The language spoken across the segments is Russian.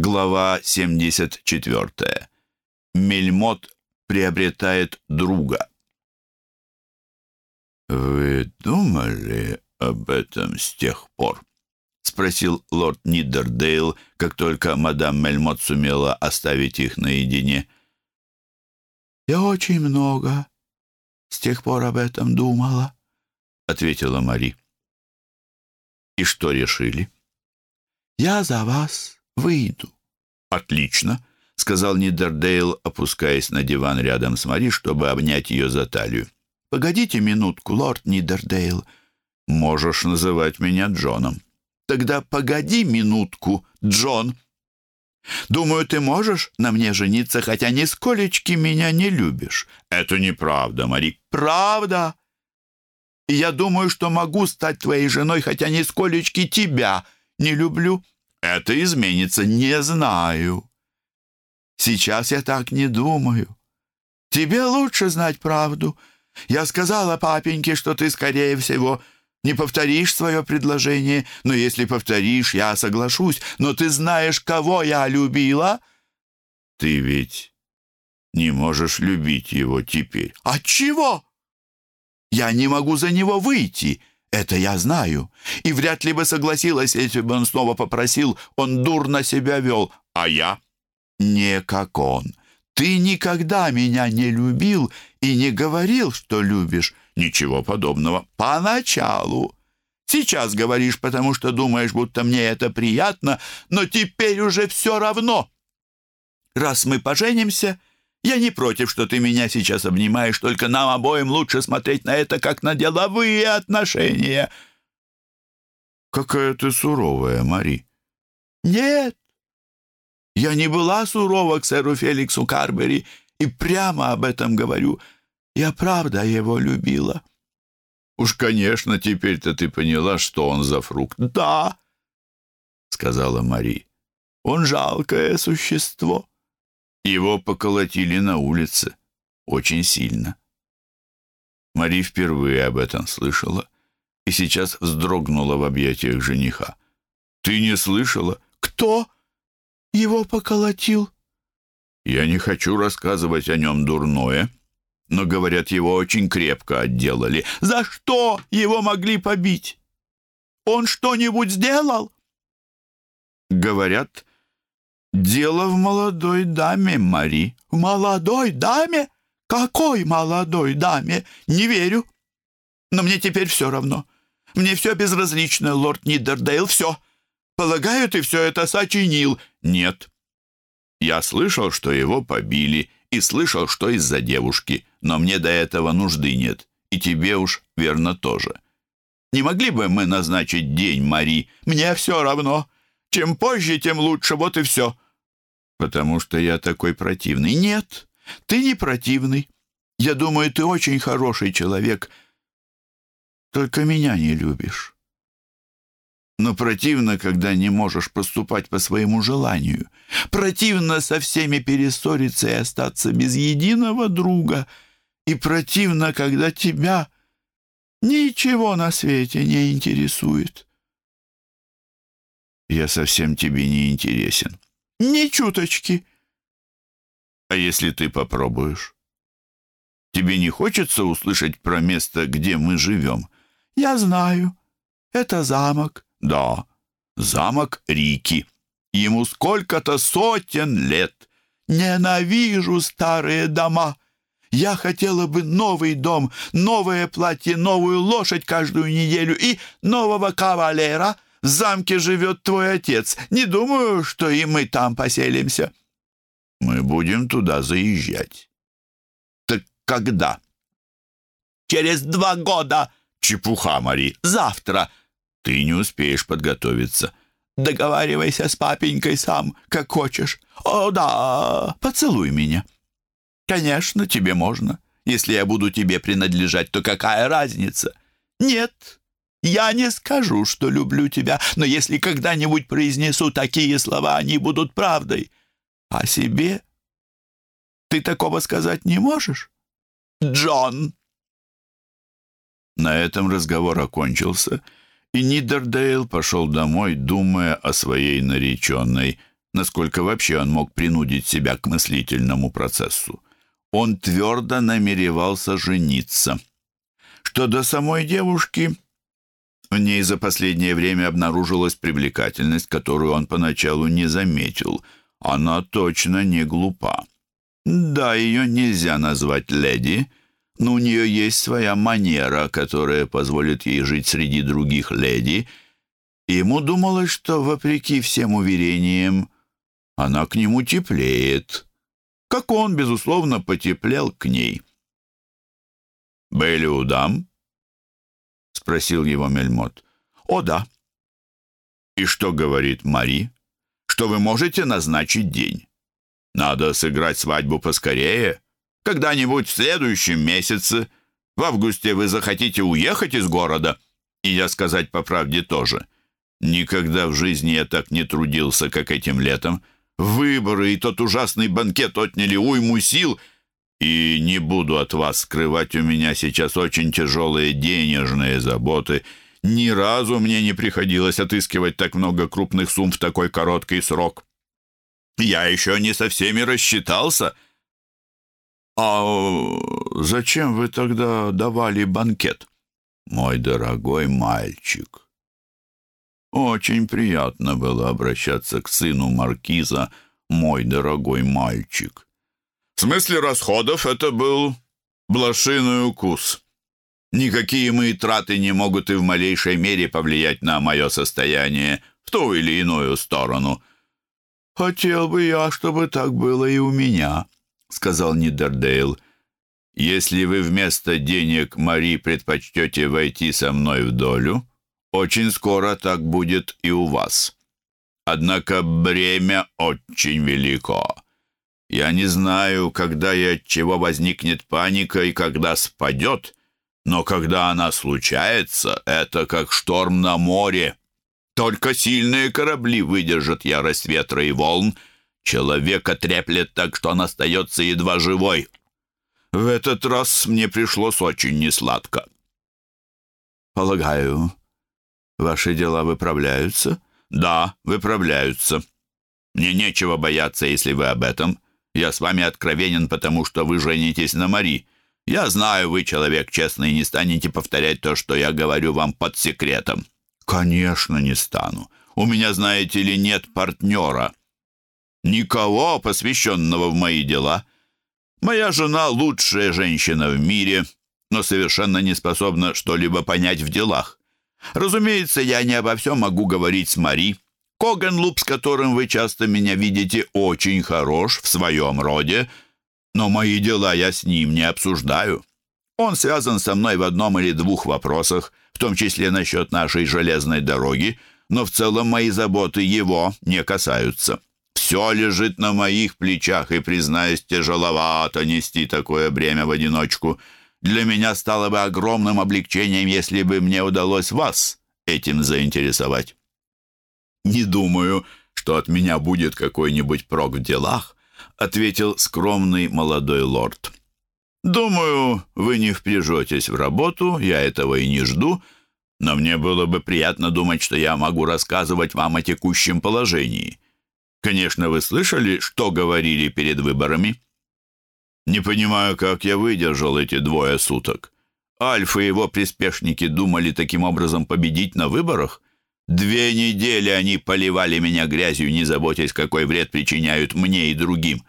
Глава 74. Мельмот приобретает друга. «Вы думали об этом с тех пор?» — спросил лорд Нидердейл, как только мадам Мельмот сумела оставить их наедине. «Я очень много с тех пор об этом думала», — ответила Мари. «И что решили?» «Я за вас выйду». «Отлично», — сказал Нидердейл, опускаясь на диван рядом с Мари, чтобы обнять ее за талию. «Погодите минутку, лорд Нидердейл». «Можешь называть меня Джоном». «Тогда погоди минутку, Джон». «Думаю, ты можешь на мне жениться, хотя нисколечки меня не любишь». «Это неправда, Мари». «Правда. Я думаю, что могу стать твоей женой, хотя нисколечки тебя не люблю». Это изменится, не знаю. Сейчас я так не думаю. Тебе лучше знать правду. Я сказала папеньке, что ты, скорее всего, не повторишь свое предложение, но если повторишь, я соглашусь. Но ты знаешь, кого я любила?» «Ты ведь не можешь любить его теперь». «От чего?» «Я не могу за него выйти. Это я знаю. И вряд ли бы согласилась, если бы он снова попросил. Он дурно себя вел. А я? Не как он. Ты никогда меня не любил и не говорил, что любишь. Ничего подобного. Поначалу. Сейчас говоришь, потому что думаешь, будто мне это приятно, но теперь уже все равно. Раз мы поженимся, я не против, что ты меня сейчас обнимаешь, только нам обоим лучше смотреть на это, как на деловые отношения». «Какая ты суровая, Мари». «Нет, я не была сурова к сэру Феликсу Карбери и прямо об этом говорю. Я правда его любила». «Уж, конечно, теперь-то ты поняла, что он за фрукт». «Да», — сказала Мари. «Он жалкое существо». Его поколотили на улице. Очень сильно. Мари впервые об этом слышала и сейчас вздрогнула в объятиях жениха. «Ты не слышала?» «Кто его поколотил?» «Я не хочу рассказывать о нем дурное, но, говорят, его очень крепко отделали. За что его могли побить? Он что-нибудь сделал?» «Говорят, «Дело в молодой даме, Мари». «В молодой даме? Какой молодой даме? Не верю. Но мне теперь все равно. Мне все безразлично, лорд Нидердейл, все. Полагаю, ты все это сочинил». «Нет. Я слышал, что его побили, и слышал, что из-за девушки, но мне до этого нужды нет, и тебе уж, верно, тоже. Не могли бы мы назначить день, Мари? Мне все равно». Чем позже, тем лучше, вот и все». «Потому что я такой противный». «Нет, ты не противный. Я думаю, ты очень хороший человек. Только меня не любишь. Но противно, когда не можешь поступать по своему желанию. Противно со всеми перессориться и остаться без единого друга. И противно, когда тебя ничего на свете не интересует». Я совсем тебе не интересен. Ни чуточки. А если ты попробуешь? Тебе не хочется услышать про место, где мы живем? Я знаю. Это замок. Да, замок Рики. Ему сколько-то сотен лет. Ненавижу старые дома. Я хотела бы новый дом, новое платье, новую лошадь каждую неделю и нового кавалера — в замке живет твой отец. Не думаю, что и мы там поселимся». «Мы будем туда заезжать». «Так когда?» «Через два года». «Чепуха, Мари. Завтра». «Ты не успеешь подготовиться». «Договаривайся с папенькой сам, как хочешь». «О, да, поцелуй меня». «Конечно, тебе можно. Если я буду тебе принадлежать, то какая разница?» «Нет, я не скажу, что люблю тебя, но если когда-нибудь произнесу такие слова, они будут правдой. О себе ты такого сказать не можешь? Джон!» На этом разговор окончился, и Нидердейл пошел домой, думая о своей нареченной, насколько вообще он мог принудить себя к мыслительному процессу. Он твердо намеревался жениться. Что до самой девушки, в ней за последнее время обнаружилась привлекательность, которую он поначалу не заметил. Она точно не глупа. Да, ее нельзя назвать леди, но у нее есть своя манера, которая позволит ей жить среди других леди, и ему думалось, что, вопреки всем уверениям, она к нему теплеет, как он, безусловно, потеплел к ней. «Были у дам?» — спросил его Мельмот. «О, да». «И что говорит Мари? Что вы можете назначить день? Надо сыграть свадьбу поскорее. Когда-нибудь в следующем месяце. В августе вы захотите уехать из города. И я сказать по правде тоже. Никогда в жизни я так не трудился, как этим летом. Выборы и тот ужасный банкет отняли уйму сил — и не буду от вас скрывать, у меня сейчас очень тяжелые денежные заботы. Ни разу мне не приходилось отыскивать так много крупных сумм в такой короткий срок. Я еще не со всеми рассчитался. А зачем вы тогда давали банкет? Мой дорогой мальчик. Очень приятно было обращаться к сыну маркиза, мой дорогой мальчик. В смысле расходов это был блошиный укус. Никакие мои траты не могут и в малейшей мере повлиять на мое состояние в ту или иную сторону. «Хотел бы я, чтобы так было и у меня», — сказал Нидердейл. «Если вы вместо денег Мари предпочтете войти со мной в долю, очень скоро так будет и у вас. Однако бремя очень велико». Я не знаю, когда и от чего возникнет паника и когда спадет, но когда она случается, это как шторм на море. Только сильные корабли выдержат ярость ветра и волн. Человека треплет так, что он остается едва живой. В этот раз мне пришлось очень несладко. Полагаю, ваши дела выправляются? Да, выправляются. Мне нечего бояться, если вы об этом. Я с вами откровенен, потому что вы женитесь на Мари. Я знаю, вы человек честный и не станете повторять то, что я говорю вам под секретом». «Конечно, не стану. У меня, знаете ли, нет партнера. Никого, посвященного в мои дела. Моя жена — лучшая женщина в мире, но совершенно не способна что-либо понять в делах. Разумеется, я не обо всем могу говорить с Мари». Когенлуп, с которым вы часто меня видите, очень хорош в своем роде, но мои дела я с ним не обсуждаю. Он связан со мной в одном или двух вопросах, в том числе насчет нашей железной дороги, но в целом мои заботы его не касаются. Все лежит на моих плечах, и, признаюсь, тяжеловато нести такое бремя в одиночку. Для меня стало бы огромным облегчением, если бы мне удалось вас этим заинтересовать. «Не думаю, что от меня будет какой-нибудь прок в делах», ответил скромный молодой лорд. «Думаю, вы не впряжетесь в работу, я этого и не жду, но мне было бы приятно думать, что я могу рассказывать вам о текущем положении. Конечно, вы слышали, что говорили перед выборами?» «Не понимаю, как я выдержал эти двое суток. Альф и его приспешники думали таким образом победить на выборах?» Две недели они поливали меня грязью, не заботясь, какой вред причиняют мне и другим.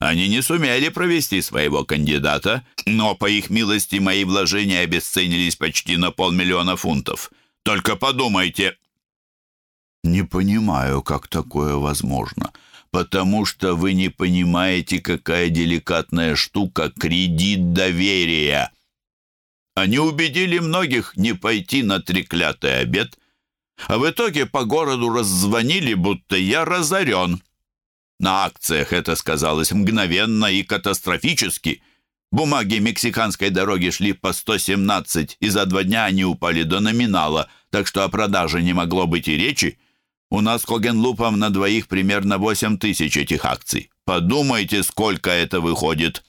Они не сумели провести своего кандидата, но, по их милости, мои вложения обесценились почти на полмиллиона фунтов. Только подумайте. Не понимаю, как такое возможно. Потому что вы не понимаете, какая деликатная штука кредит доверия. Они убедили многих не пойти на треклятый обед а в итоге по городу раззвонили, будто я разорен. На акциях это сказалось мгновенно и катастрофически. Бумаги мексиканской дороги шли по 117, и за два дня они упали до номинала, так что о продаже не могло быть и речи. У нас с Когенлупом на двоих примерно 8 тысяч этих акций. Подумайте, сколько это выходит.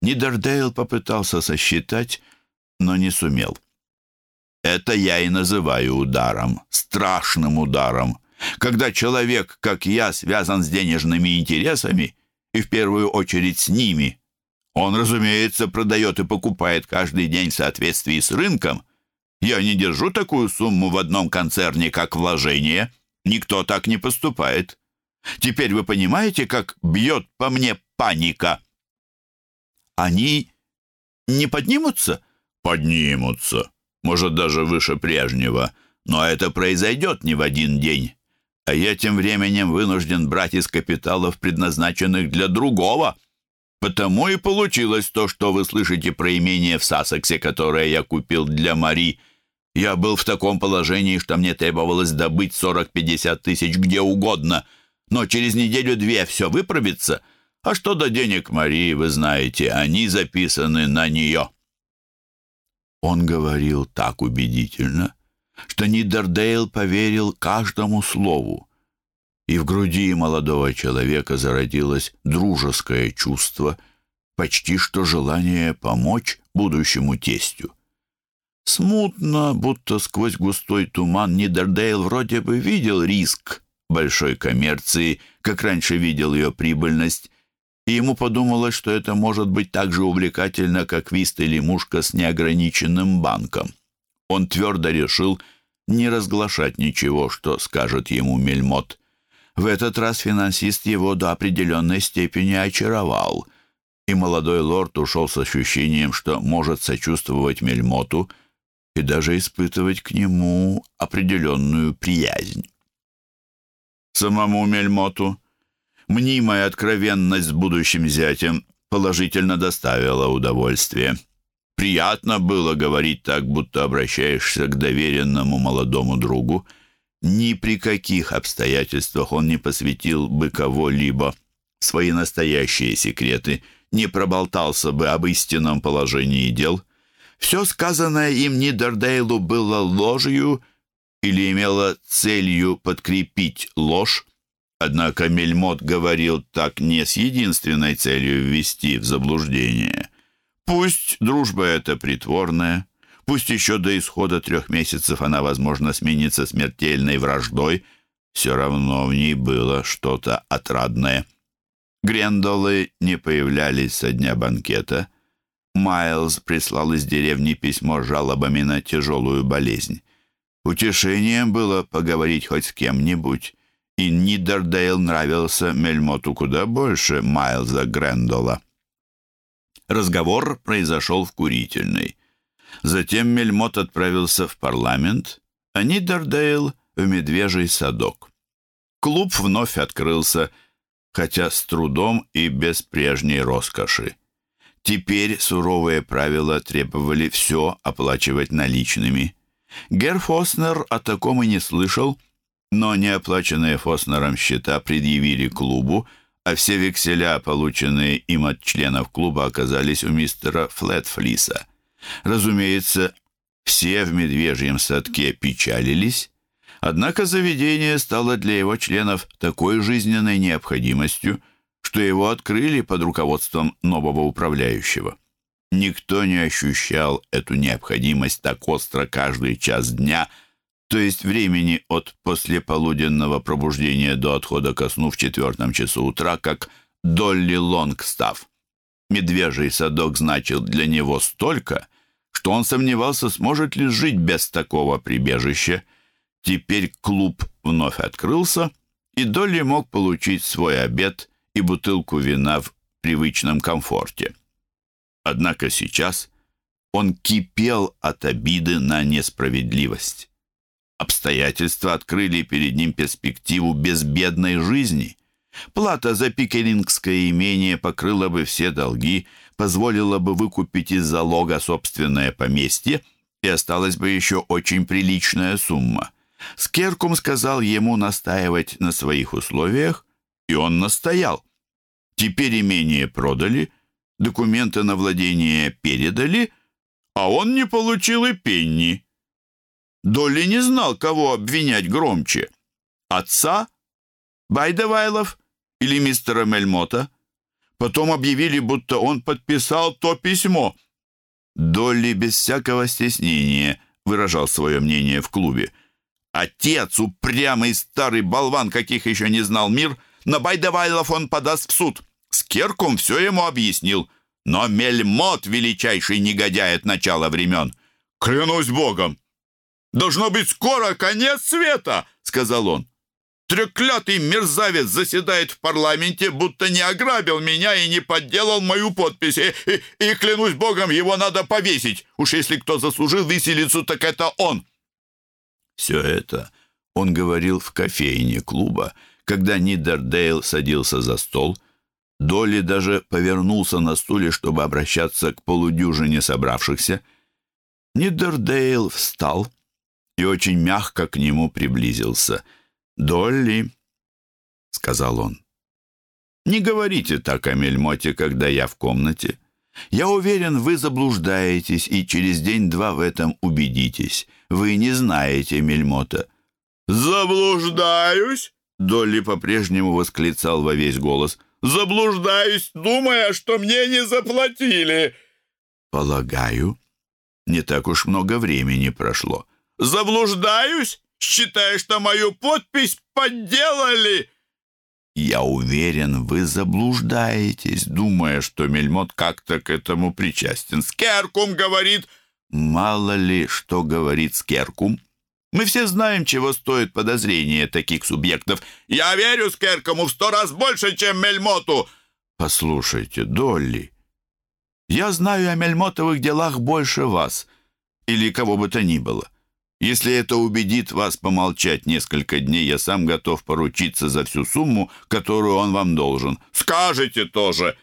Нидердейл попытался сосчитать, но не сумел. Это я и называю ударом, страшным ударом. Когда человек, как я, связан с денежными интересами, и в первую очередь с ними, он, разумеется, продает и покупает каждый день в соответствии с рынком. Я не держу такую сумму в одном концерне, как вложение. Никто так не поступает. Теперь вы понимаете, как бьет по мне паника? Они не поднимутся? Поднимутся. Может, даже выше прежнего. Но это произойдет не в один день. А я тем временем вынужден брать из капиталов, предназначенных для другого. Потому и получилось то, что вы слышите про имение в Сассексе, которое я купил для Мари. Я был в таком положении, что мне требовалось добыть 40-50 тысяч где угодно. Но через неделю-две все выправится. А что до денег Марии, вы знаете, они записаны на нее». Он говорил так убедительно, что Нидердейл поверил каждому слову, и в груди молодого человека зародилось дружеское чувство, почти что желание помочь будущему тестю. Смутно, будто сквозь густой туман, Нидердейл вроде бы видел риск большой коммерции, как раньше видел ее прибыльность, и ему подумалось, что это может быть так же увлекательно, как вист или мушка с неограниченным банком. Он твердо решил не разглашать ничего, что скажет ему Мельмот. В этот раз финансист его до определенной степени очаровал, и молодой лорд ушел с ощущением, что может сочувствовать Мельмоту и даже испытывать к нему определенную приязнь. Самому Мельмоту мнимая откровенность с будущим зятем положительно доставила удовольствие. Приятно было говорить так, будто обращаешься к доверенному молодому другу. Ни при каких обстоятельствах он не посвятил бы кого-либо свои настоящие секреты, не проболтался бы об истинном положении дел. Все сказанное им Нидердейлу было ложью или имело целью подкрепить ложь. Однако Мельмот говорил так не с единственной целью ввести в заблуждение. Пусть дружба эта притворная, пусть еще до исхода трех месяцев она, возможно, сменится смертельной враждой, все равно в ней было что-то отрадное. Грендолы не появлялись со дня банкета. Майлз прислал из деревни письмо с жалобами на тяжелую болезнь. Утешением было поговорить хоть с кем-нибудь, и Нидердейл нравился Мельмоту куда больше Майлза Грендола. Разговор произошел в курительной. Затем Мельмот отправился в парламент, а Нидердейл — в медвежий садок. Клуб вновь открылся, хотя с трудом и без прежней роскоши. Теперь суровые правила требовали все оплачивать наличными. Гер Фоснер о таком и не слышал, но неоплаченные Фоснером счета предъявили клубу — а все векселя, полученные им от членов клуба, оказались у мистера Флетфлиса. Разумеется, все в медвежьем садке печалились, однако заведение стало для его членов такой жизненной необходимостью, что его открыли под руководством нового управляющего. Никто не ощущал эту необходимость так остро каждый час дня – то есть времени от послеполуденного пробуждения до отхода ко сну в четвертом часу утра, как Долли Лонгстав. Медвежий садок значил для него столько, что он сомневался, сможет ли жить без такого прибежища. Теперь клуб вновь открылся, и Долли мог получить свой обед и бутылку вина в привычном комфорте. Однако сейчас он кипел от обиды на несправедливость. Обстоятельства открыли перед ним перспективу безбедной жизни. Плата за пикерингское имение покрыла бы все долги, позволила бы выкупить из залога собственное поместье, и осталась бы еще очень приличная сумма. Скеркум сказал ему настаивать на своих условиях, и он настоял. Теперь имение продали, документы на владение передали, а он не получил и пенни. Долли не знал, кого обвинять громче. Отца? Байдевайлов или мистера Мельмота? Потом объявили, будто он подписал то письмо. Долли без всякого стеснения выражал свое мнение в клубе. Отец, упрямый старый болван, каких еще не знал мир, на Байдавайлов он подаст в суд. С все ему объяснил. Но Мельмот, величайший негодяй от начала времен. «Клянусь Богом! Должно быть скоро конец света!» — сказал он. Треклятый мерзавец заседает в парламенте, будто не ограбил меня и не подделал мою подпись. И, и, и клянусь богом, его надо повесить. Уж если кто заслужил виселицу, так это он. Все это он говорил в кофейне клуба, когда Нидердейл садился за стол. Долли даже повернулся на стуле, чтобы обращаться к полудюжине собравшихся. Нидердейл встал и очень мягко к нему приблизился — «Долли», — сказал он, — «не говорите так о Мельмоте, когда я в комнате. Я уверен, вы заблуждаетесь, и через день-два в этом убедитесь. Вы не знаете Мельмота». «Заблуждаюсь?» — Долли по-прежнему восклицал во весь голос. «Заблуждаюсь, думая, что мне не заплатили». «Полагаю, не так уж много времени прошло». «Заблуждаюсь? считая, что мою подпись подделали!» «Я уверен, вы заблуждаетесь, думая, что Мельмот как-то к этому причастен. Скеркум говорит...» «Мало ли, что говорит Скеркум. Мы все знаем, чего стоит подозрение таких субъектов. Я верю Скеркому в сто раз больше, чем Мельмоту!» «Послушайте, Долли, я знаю о Мельмотовых делах больше вас или кого бы то ни было. Если это убедит вас помолчать несколько дней, я сам готов поручиться за всю сумму, которую он вам должен. Скажете тоже!»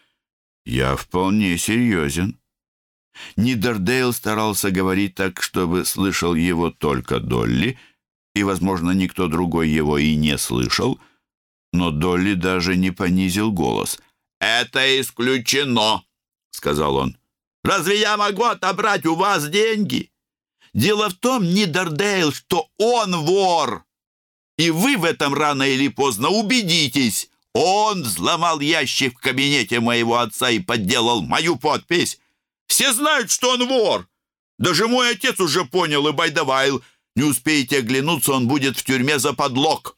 «Я вполне серьезен». Нидердейл старался говорить так, чтобы слышал его только Долли, и, возможно, никто другой его и не слышал, но Долли даже не понизил голос. «Это исключено!» — сказал он. «Разве я могу отобрать у вас деньги?» Дело в том, Нидердейл, что он вор. И вы в этом рано или поздно убедитесь. Он взломал ящик в кабинете моего отца и подделал мою подпись. Все знают, что он вор. Даже мой отец уже понял и байдавайл. Не успеете оглянуться, он будет в тюрьме за подлог.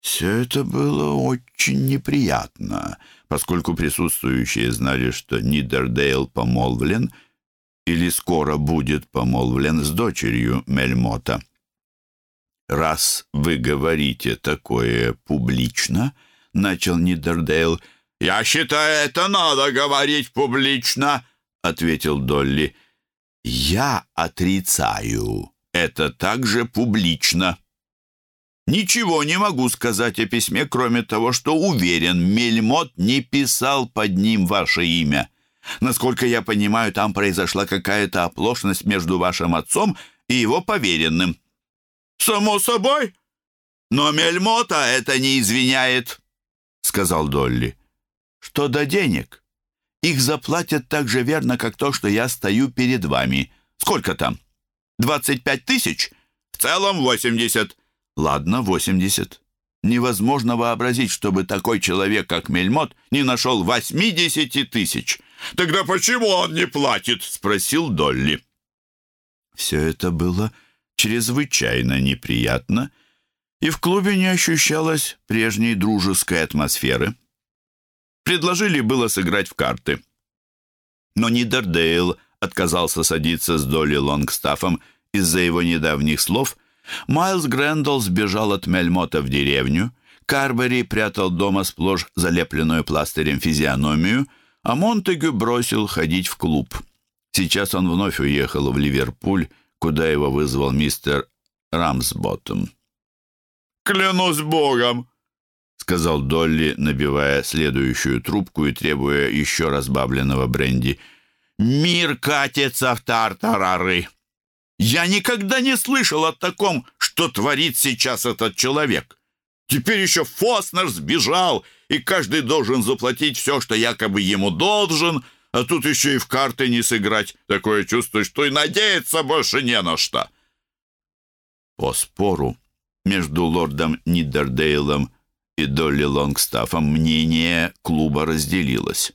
Все это было очень неприятно, поскольку присутствующие знали, что Нидердейл помолвлен — или скоро будет помолвлен с дочерью Мельмота. «Раз вы говорите такое публично», — начал Нидердейл. «Я считаю, это надо говорить публично», — ответил Долли. «Я отрицаю. Это также публично». Ничего не могу сказать о письме, кроме того, что уверен, Мельмот не писал под ним ваше имя. Насколько я понимаю, там произошла какая-то оплошность между вашим отцом и его поверенным». «Само собой. Но Мельмота это не извиняет», — сказал Долли. «Что до денег? Их заплатят так же верно, как то, что я стою перед вами. Сколько там? Двадцать пять тысяч? В целом восемьдесят». «Ладно, восемьдесят. Невозможно вообразить, чтобы такой человек, как Мельмот, не нашел восьмидесяти тысяч». «Тогда почему он не платит?» — спросил Долли. Все это было чрезвычайно неприятно, и в клубе не ощущалось прежней дружеской атмосферы. Предложили было сыграть в карты. Но Нидердейл отказался садиться с Долли Лонгстаффом из-за его недавних слов. Майлз Грэндалл сбежал от Мельмота в деревню. Карбери прятал дома сплошь залепленную пластырем физиономию — а Монтегю бросил ходить в клуб. Сейчас он вновь уехал в Ливерпуль, куда его вызвал мистер Рамсботтом. «Клянусь богом!» — сказал Долли, набивая следующую трубку и требуя еще разбавленного бренди. «Мир катится в тартарары! Я никогда не слышал о таком, что творит сейчас этот человек. Теперь еще Фоснер сбежал, и каждый должен заплатить все, что якобы ему должен, а тут еще и в карты не сыграть. Такое чувство, что и надеяться больше не на что. По спору между лордом Нидердейлом и Долли Лонгстаффом мнение клуба разделилось.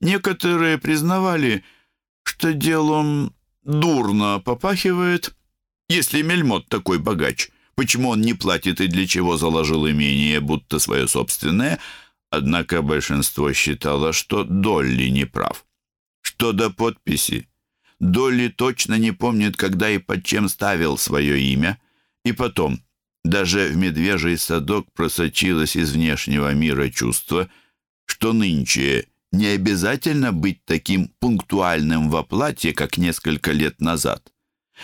Некоторые признавали, что делом дурно попахивает, Если Мельмот такой богач, почему он не платит и для чего заложил имение, будто свое собственное? Однако большинство считало, что Долли не прав. Что до подписи? Долли точно не помнит, когда и под чем ставил свое имя. И потом, даже в медвежий садок просочилось из внешнего мира чувство, что нынче не обязательно быть таким пунктуальным в оплате, как несколько лет назад.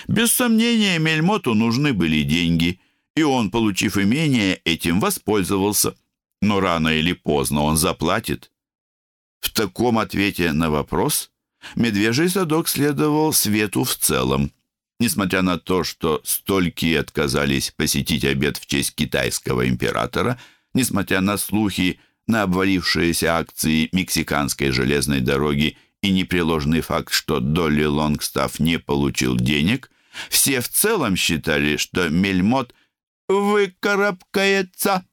Без сомнения, Мельмоту нужны были деньги, и он, получив имение, этим воспользовался. Но рано или поздно он заплатит. В таком ответе на вопрос медвежий садок следовал свету в целом. Несмотря на то, что столькие отказались посетить обед в честь китайского императора, несмотря на слухи на обвалившиеся акции мексиканской железной дороги и непреложный факт, что Долли Лонгстафф не получил денег, все в целом считали, что Мельмот выкарабкается.